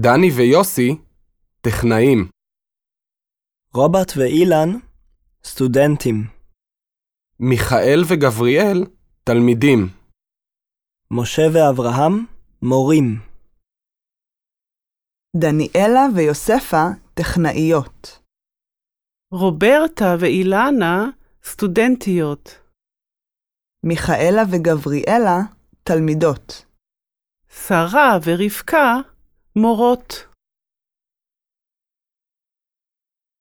דני ויוסי, טכנאים. רוברט ואילן, סטודנטים. מיכאל וגבריאל, תלמידים. משה ואברהם, מורים. דניאלה ויוספה, טכנאיות. רוברטה ואילנה, סטודנטיות. מיכאלה וגבריאלה, תלמידות. שרה ורבקה, Morotte